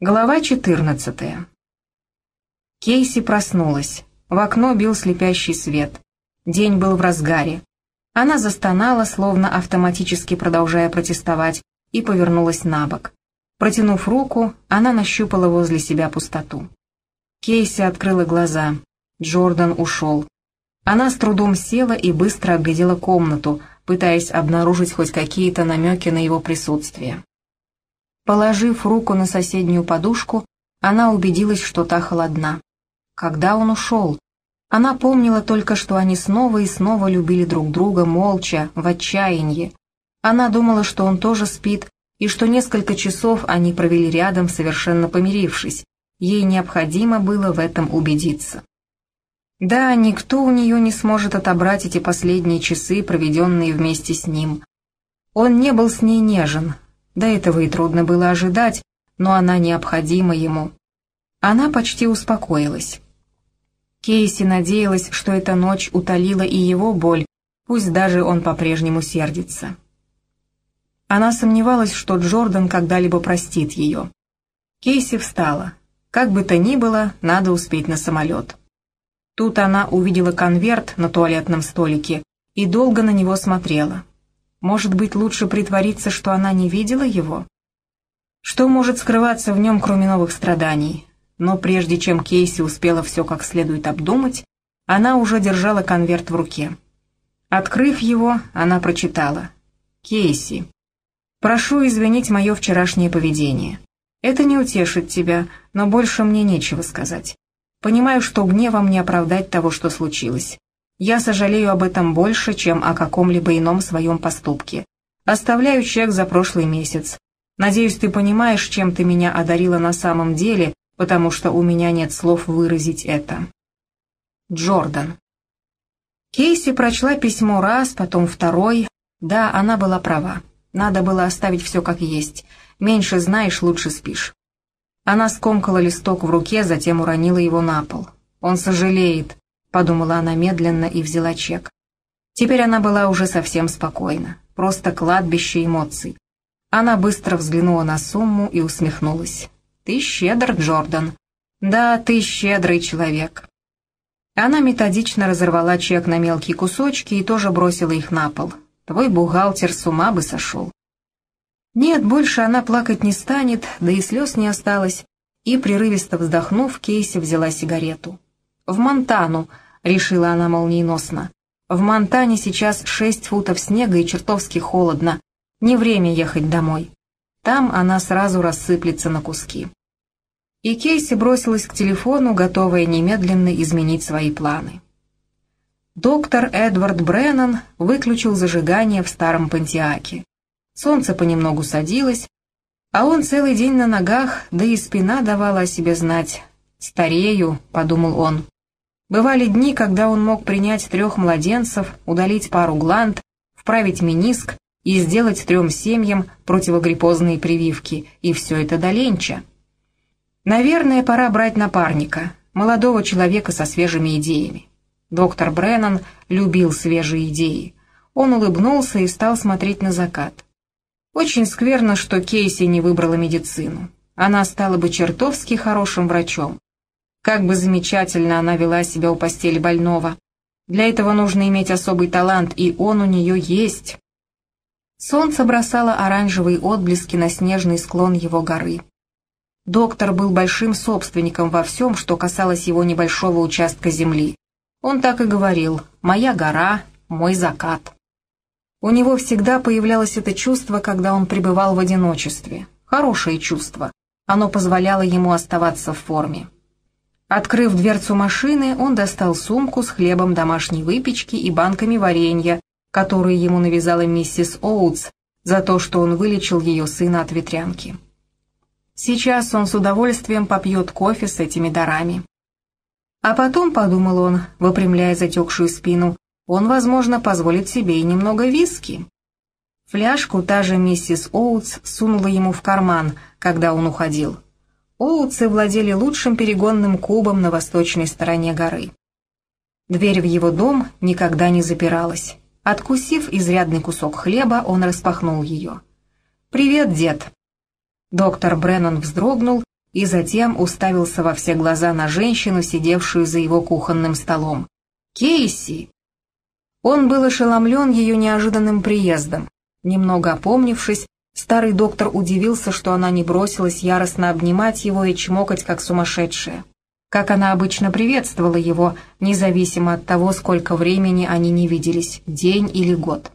Глава 14. Кейси проснулась. В окно бил слепящий свет. День был в разгаре. Она застонала, словно автоматически продолжая протестовать, и повернулась на бок. Протянув руку, она нащупала возле себя пустоту. Кейси открыла глаза. Джордан ушел. Она с трудом села и быстро оглядела комнату, пытаясь обнаружить хоть какие-то намеки на его присутствие. Положив руку на соседнюю подушку, она убедилась, что та холодна. Когда он ушел? Она помнила только, что они снова и снова любили друг друга молча, в отчаянии. Она думала, что он тоже спит, и что несколько часов они провели рядом, совершенно помирившись. Ей необходимо было в этом убедиться. Да, никто у нее не сможет отобрать эти последние часы, проведенные вместе с ним. Он не был с ней нежен, до этого и трудно было ожидать, но она необходима ему. Она почти успокоилась. Кейси надеялась, что эта ночь утолила и его боль, пусть даже он по-прежнему сердится. Она сомневалась, что Джордан когда-либо простит ее. Кейси встала. Как бы то ни было, надо успеть на самолет. Тут она увидела конверт на туалетном столике и долго на него смотрела. Может быть, лучше притвориться, что она не видела его? Что может скрываться в нем, кроме новых страданий? Но прежде чем Кейси успела все как следует обдумать, она уже держала конверт в руке. Открыв его, она прочитала. «Кейси, прошу извинить мое вчерашнее поведение. Это не утешит тебя, но больше мне нечего сказать. Понимаю, что гневом не оправдать того, что случилось. Я сожалею об этом больше, чем о каком-либо ином своем поступке. Оставляю чек за прошлый месяц. Надеюсь, ты понимаешь, чем ты меня одарила на самом деле, потому что у меня нет слов выразить это. Джордан. Кейси прочла письмо раз, потом второй. Да, она была права. Надо было оставить все как есть. Меньше знаешь, лучше спишь. Она скомкала листок в руке, затем уронила его на пол. Он сожалеет, — подумала она медленно и взяла чек. Теперь она была уже совсем спокойна, просто кладбище эмоций. Она быстро взглянула на сумму и усмехнулась. «Ты щедр, Джордан». «Да, ты щедрый человек». Она методично разорвала чек на мелкие кусочки и тоже бросила их на пол. Твой бухгалтер с ума бы сошел. Нет, больше она плакать не станет, да и слез не осталось. И, прерывисто вздохнув, Кейси взяла сигарету. «В Монтану», — решила она молниеносно. «В Монтане сейчас шесть футов снега и чертовски холодно. Не время ехать домой. Там она сразу рассыплется на куски». И Кейси бросилась к телефону, готовая немедленно изменить свои планы. Доктор Эдвард Бреннан выключил зажигание в старом Пантиаке. Солнце понемногу садилось, а он целый день на ногах, да и спина давала о себе знать. «Старею», — подумал он. Бывали дни, когда он мог принять трех младенцев, удалить пару гланд, вправить мениск и сделать трем семьям противогриппозные прививки, и все это до ленча. Наверное, пора брать напарника, молодого человека со свежими идеями. Доктор Бреннан любил свежие идеи. Он улыбнулся и стал смотреть на закат. Очень скверно, что Кейси не выбрала медицину. Она стала бы чертовски хорошим врачом. Как бы замечательно она вела себя у постели больного. Для этого нужно иметь особый талант, и он у нее есть. Солнце бросало оранжевые отблески на снежный склон его горы. Доктор был большим собственником во всем, что касалось его небольшого участка земли. Он так и говорил «моя гора, мой закат». У него всегда появлялось это чувство, когда он пребывал в одиночестве. Хорошее чувство. Оно позволяло ему оставаться в форме. Открыв дверцу машины, он достал сумку с хлебом домашней выпечки и банками варенья, которые ему навязала миссис Оутс за то, что он вылечил ее сына от ветрянки. Сейчас он с удовольствием попьет кофе с этими дарами. А потом, подумал он, выпрямляя затекшую спину, он, возможно, позволит себе и немного виски. Фляжку та же миссис Оутс сунула ему в карман, когда он уходил. Оутсы владели лучшим перегонным кубом на восточной стороне горы. Дверь в его дом никогда не запиралась. Откусив изрядный кусок хлеба, он распахнул ее. «Привет, дед!» Доктор Бреннан вздрогнул и затем уставился во все глаза на женщину, сидевшую за его кухонным столом. «Кейси!» Он был ошеломлен ее неожиданным приездом. Немного опомнившись, старый доктор удивился, что она не бросилась яростно обнимать его и чмокать, как сумасшедшая. Как она обычно приветствовала его, независимо от того, сколько времени они не виделись, день или год.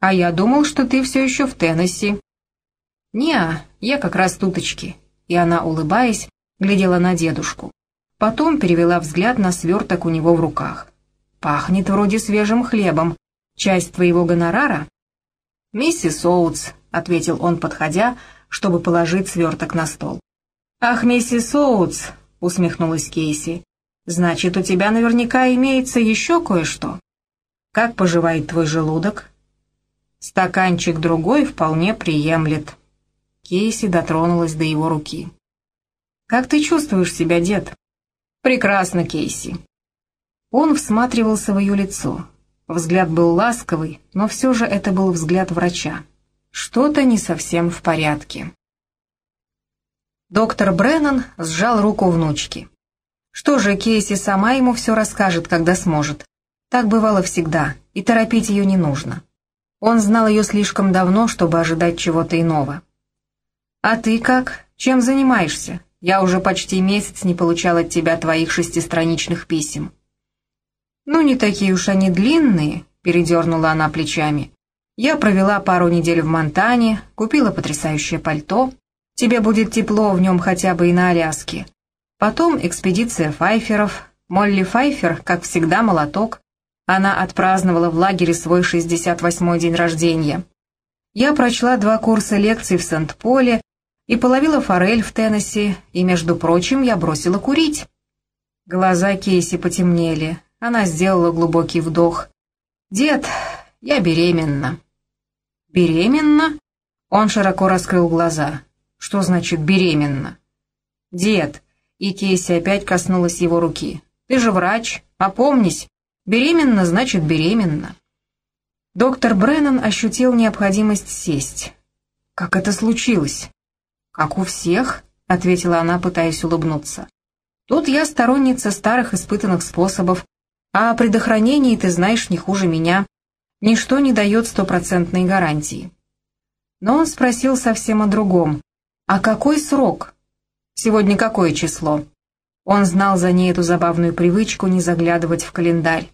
«А я думал, что ты все еще в Теннесси». «Не, я как раз туточки», и она, улыбаясь, глядела на дедушку. Потом перевела взгляд на сверток у него в руках. «Пахнет вроде свежим хлебом. Часть твоего гонорара?» «Миссис Оутс», — ответил он, подходя, чтобы положить сверток на стол. «Ах, миссис Оутс», — усмехнулась Кейси, — «значит, у тебя наверняка имеется еще кое-что. Как поживает твой желудок?» «Стаканчик другой вполне приемлет», Кейси дотронулась до его руки. «Как ты чувствуешь себя, дед?» «Прекрасно, Кейси». Он всматривался в ее лицо. Взгляд был ласковый, но все же это был взгляд врача. Что-то не совсем в порядке. Доктор Бреннан сжал руку внучки. Что же, Кейси сама ему все расскажет, когда сможет. Так бывало всегда, и торопить ее не нужно. Он знал ее слишком давно, чтобы ожидать чего-то иного. «А ты как? Чем занимаешься? Я уже почти месяц не получал от тебя твоих шестистраничных писем». «Ну, не такие уж они длинные», — передернула она плечами. «Я провела пару недель в Монтане, купила потрясающее пальто. Тебе будет тепло в нем хотя бы и на Аляске. Потом экспедиция Файферов. Молли Файфер, как всегда, молоток. Она отпраздновала в лагере свой 68-й день рождения. Я прочла два курса лекций в Сент-Поле и половила форель в Теннесси, и, между прочим, я бросила курить. Глаза Кейси потемнели, она сделала глубокий вдох. «Дед, я беременна». «Беременна?» Он широко раскрыл глаза. «Что значит беременна?» «Дед», и Кейси опять коснулась его руки. «Ты же врач, опомнись. Беременна значит беременна». Доктор Бреннан ощутил необходимость сесть. «Как это случилось?» «Как у всех», — ответила она, пытаясь улыбнуться. «Тут я сторонница старых испытанных способов, а о предохранении ты знаешь не хуже меня. Ничто не дает стопроцентной гарантии». Но он спросил совсем о другом. «А какой срок?» «Сегодня какое число?» Он знал за ней эту забавную привычку не заглядывать в календарь.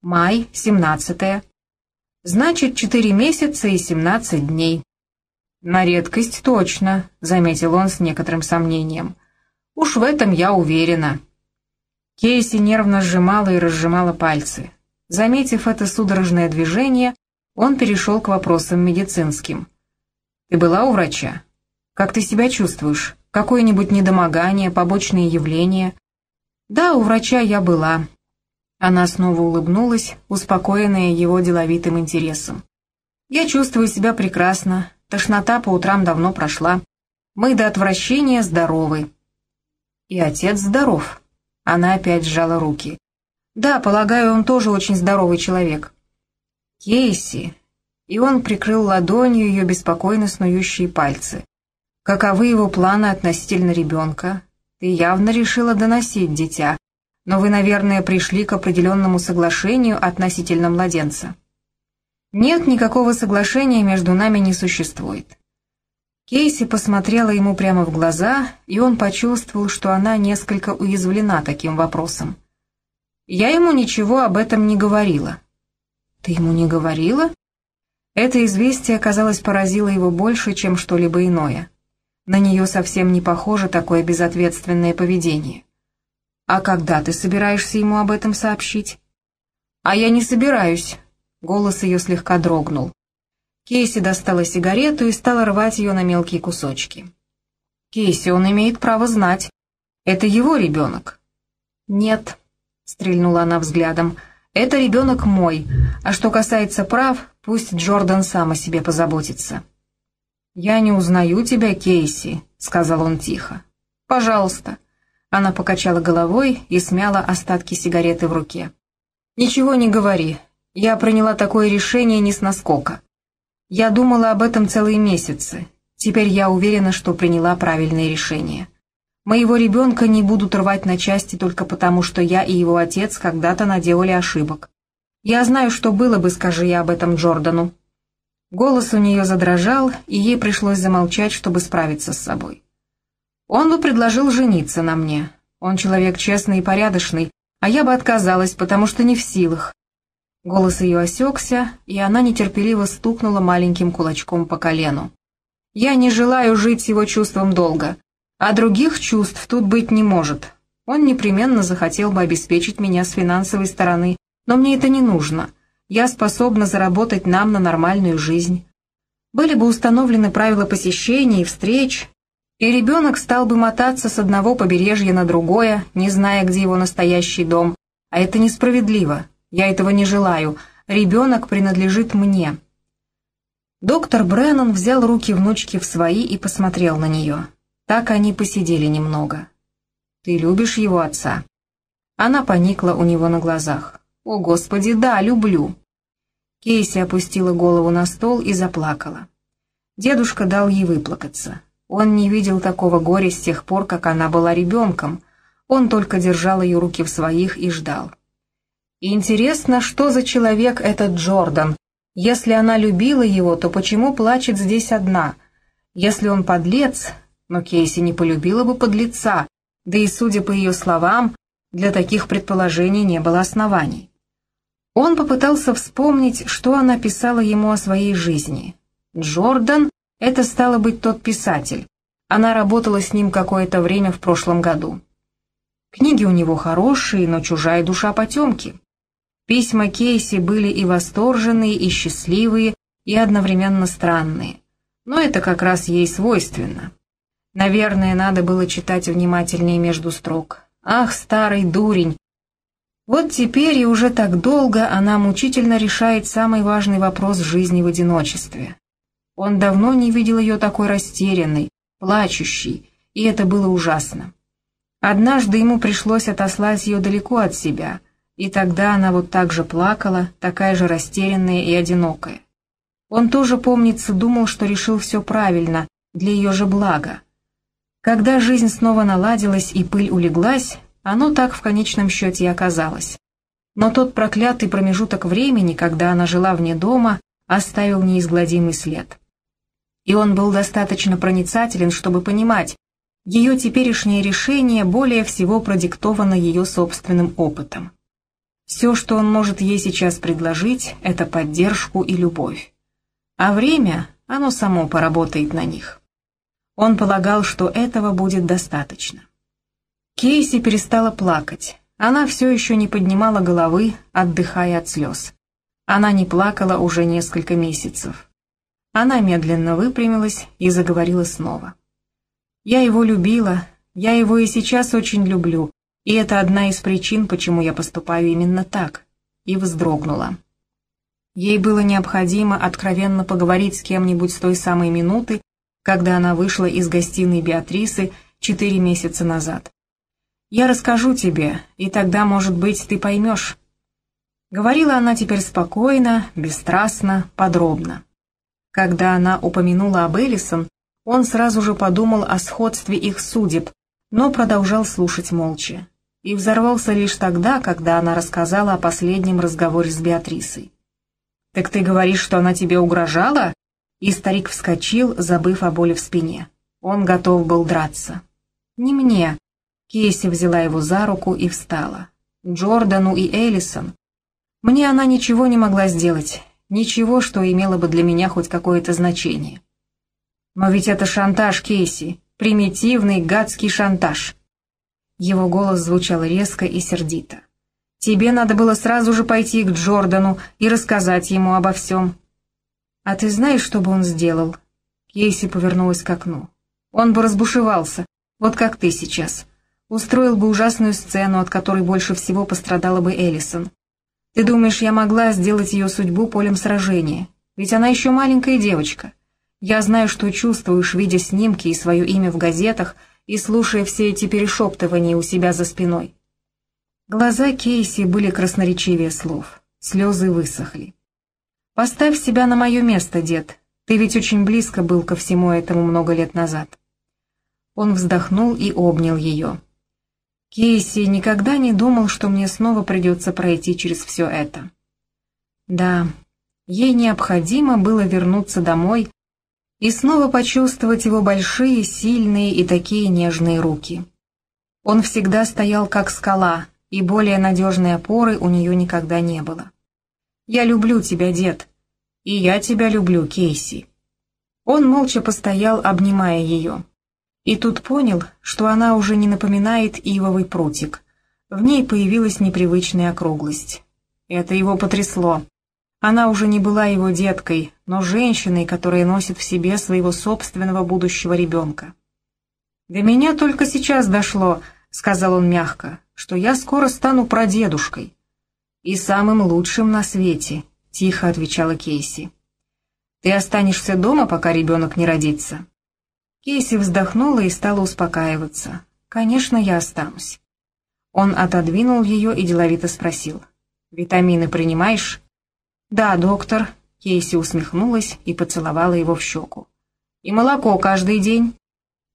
«Май, семнадцатое». «Значит, четыре месяца и семнадцать дней». «На редкость точно», — заметил он с некоторым сомнением. «Уж в этом я уверена». Кейси нервно сжимала и разжимала пальцы. Заметив это судорожное движение, он перешел к вопросам медицинским. «Ты была у врача? Как ты себя чувствуешь? Какое-нибудь недомогание, побочные явления?» «Да, у врача я была». Она снова улыбнулась, успокоенная его деловитым интересом. «Я чувствую себя прекрасно, Тошнота по утрам давно прошла. Мы до отвращения здоровы. И отец здоров. Она опять сжала руки. Да, полагаю, он тоже очень здоровый человек. Кейси. И он прикрыл ладонью ее беспокойно снующие пальцы. Каковы его планы относительно ребенка? Ты явно решила доносить дитя, но вы, наверное, пришли к определенному соглашению относительно младенца. Нет, никакого соглашения между нами не существует. Кейси посмотрела ему прямо в глаза, и он почувствовал, что она несколько уязвлена таким вопросом. Я ему ничего об этом не говорила. Ты ему не говорила? Это известие, казалось, поразило его больше, чем что-либо иное. На нее совсем не похоже такое безответственное поведение. А когда ты собираешься ему об этом сообщить? А я не собираюсь, Голос ее слегка дрогнул. Кейси достала сигарету и стала рвать ее на мелкие кусочки. «Кейси, он имеет право знать. Это его ребенок». «Нет», — стрельнула она взглядом, — «это ребенок мой, а что касается прав, пусть Джордан сам о себе позаботится». «Я не узнаю тебя, Кейси», — сказал он тихо. «Пожалуйста». Она покачала головой и смяла остатки сигареты в руке. «Ничего не говори, я приняла такое решение не с наскока. Я думала об этом целые месяцы. Теперь я уверена, что приняла правильное решение. Моего ребенка не будут рвать на части только потому, что я и его отец когда-то наделали ошибок. Я знаю, что было бы, скажи я об этом Джордану». Голос у нее задрожал, и ей пришлось замолчать, чтобы справиться с собой. «Он бы предложил жениться на мне. Он человек честный и порядочный, а я бы отказалась, потому что не в силах». Голос ее осекся, и она нетерпеливо стукнула маленьким кулачком по колену. «Я не желаю жить его чувством долго, а других чувств тут быть не может. Он непременно захотел бы обеспечить меня с финансовой стороны, но мне это не нужно. Я способна заработать нам на нормальную жизнь. Были бы установлены правила посещений и встреч, и ребенок стал бы мотаться с одного побережья на другое, не зная, где его настоящий дом. А это несправедливо. Я этого не желаю. Ребенок принадлежит мне. Доктор Бреннан взял руки внучки в свои и посмотрел на нее. Так они посидели немного. «Ты любишь его отца?» Она поникла у него на глазах. «О, Господи, да, люблю!» Кейси опустила голову на стол и заплакала. Дедушка дал ей выплакаться. Он не видел такого горя с тех пор, как она была ребенком. Он только держал ее руки в своих и ждал. Интересно, что за человек этот Джордан? Если она любила его, то почему плачет здесь одна? Если он подлец, но Кейси не полюбила бы подлеца, да и, судя по ее словам, для таких предположений не было оснований. Он попытался вспомнить, что она писала ему о своей жизни. Джордан — это стало быть тот писатель. Она работала с ним какое-то время в прошлом году. Книги у него хорошие, но чужая душа потемки. Письма Кейси были и восторженные, и счастливые, и одновременно странные. Но это как раз ей свойственно. Наверное, надо было читать внимательнее между строк. «Ах, старый дурень, вот теперь и уже так долго она мучительно решает самый важный вопрос жизни в одиночестве. Он давно не видел ее такой растерянной, плачущей, и это было ужасно. Однажды ему пришлось отослать ее далеко от себя, и тогда она вот так же плакала, такая же растерянная и одинокая. Он тоже, помнится, думал, что решил все правильно, для ее же блага. Когда жизнь снова наладилась и пыль улеглась, оно так в конечном счете и оказалось. Но тот проклятый промежуток времени, когда она жила вне дома, оставил неизгладимый след. И он был достаточно проницателен, чтобы понимать, ее теперешнее решение более всего продиктовано ее собственным опытом. Все, что он может ей сейчас предложить, это поддержку и любовь. А время, оно само поработает на них. Он полагал, что этого будет достаточно. Кейси перестала плакать. Она все еще не поднимала головы, отдыхая от слез. Она не плакала уже несколько месяцев. Она медленно выпрямилась и заговорила снова. «Я его любила, я его и сейчас очень люблю, и это одна из причин, почему я поступаю именно так», и вздрогнула. Ей было необходимо откровенно поговорить с кем-нибудь с той самой минуты, когда она вышла из гостиной Беатрисы четыре месяца назад. Я расскажу тебе, и тогда, может быть, ты поймешь». Говорила она теперь спокойно, бесстрастно, подробно. Когда она упомянула об Эллисон, он сразу же подумал о сходстве их судеб, но продолжал слушать молча. И взорвался лишь тогда, когда она рассказала о последнем разговоре с Беатрисой. «Так ты говоришь, что она тебе угрожала?» И старик вскочил, забыв о боли в спине. Он готов был драться. «Не мне», Кейси взяла его за руку и встала. Джордану и Эллисон. Мне она ничего не могла сделать, ничего, что имело бы для меня хоть какое-то значение. Но ведь это шантаж, Кейси, примитивный гадский шантаж. Его голос звучал резко и сердито. Тебе надо было сразу же пойти к Джордану и рассказать ему обо всем. А ты знаешь, что бы он сделал? Кейси повернулась к окну. Он бы разбушевался, вот как ты сейчас устроил бы ужасную сцену, от которой больше всего пострадала бы Эллисон. Ты думаешь, я могла сделать ее судьбу полем сражения? Ведь она еще маленькая девочка. Я знаю, что чувствуешь, видя снимки и свое имя в газетах и слушая все эти перешептывания у себя за спиной. Глаза Кейси были красноречивее слов. Слезы высохли. «Поставь себя на мое место, дед. Ты ведь очень близко был ко всему этому много лет назад». Он вздохнул и обнял ее. Кейси никогда не думал, что мне снова придется пройти через все это. Да, ей необходимо было вернуться домой и снова почувствовать его большие, сильные и такие нежные руки. Он всегда стоял как скала, и более надежной опоры у нее никогда не было. «Я люблю тебя, дед», «И я тебя люблю, Кейси». Он молча постоял, обнимая ее. И тут понял, что она уже не напоминает ивовый прутик. В ней появилась непривычная округлость. Это его потрясло. Она уже не была его деткой, но женщиной, которая носит в себе своего собственного будущего ребенка. «До меня только сейчас дошло», — сказал он мягко, — «что я скоро стану прадедушкой. И самым лучшим на свете, — тихо отвечала Кейси. «Ты останешься дома, пока ребенок не родится?» Кейси вздохнула и стала успокаиваться. «Конечно, я останусь». Он отодвинул ее и деловито спросил. «Витамины принимаешь?» «Да, доктор», — Кейси усмехнулась и поцеловала его в щеку. «И молоко каждый день?»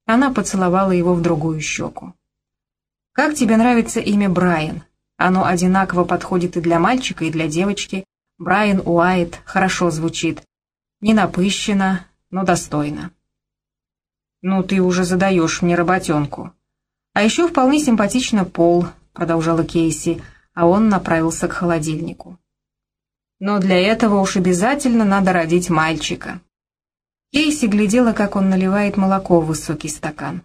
Она поцеловала его в другую щеку. «Как тебе нравится имя Брайан? Оно одинаково подходит и для мальчика, и для девочки. Брайан Уайт хорошо звучит. Не напыщенно, но достойно. «Ну, ты уже задаешь мне работенку». «А еще вполне симпатично Пол», — продолжала Кейси, а он направился к холодильнику. «Но для этого уж обязательно надо родить мальчика». Кейси глядела, как он наливает молоко в высокий стакан.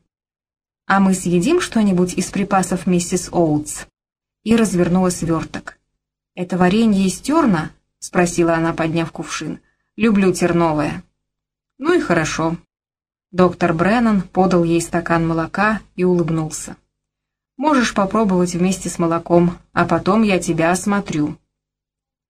«А мы съедим что-нибудь из припасов миссис Оутс?» И развернула сверток. «Это варенье из терна?» — спросила она, подняв кувшин. «Люблю терновое». «Ну и хорошо». Доктор Бреннан подал ей стакан молока и улыбнулся. «Можешь попробовать вместе с молоком, а потом я тебя осмотрю».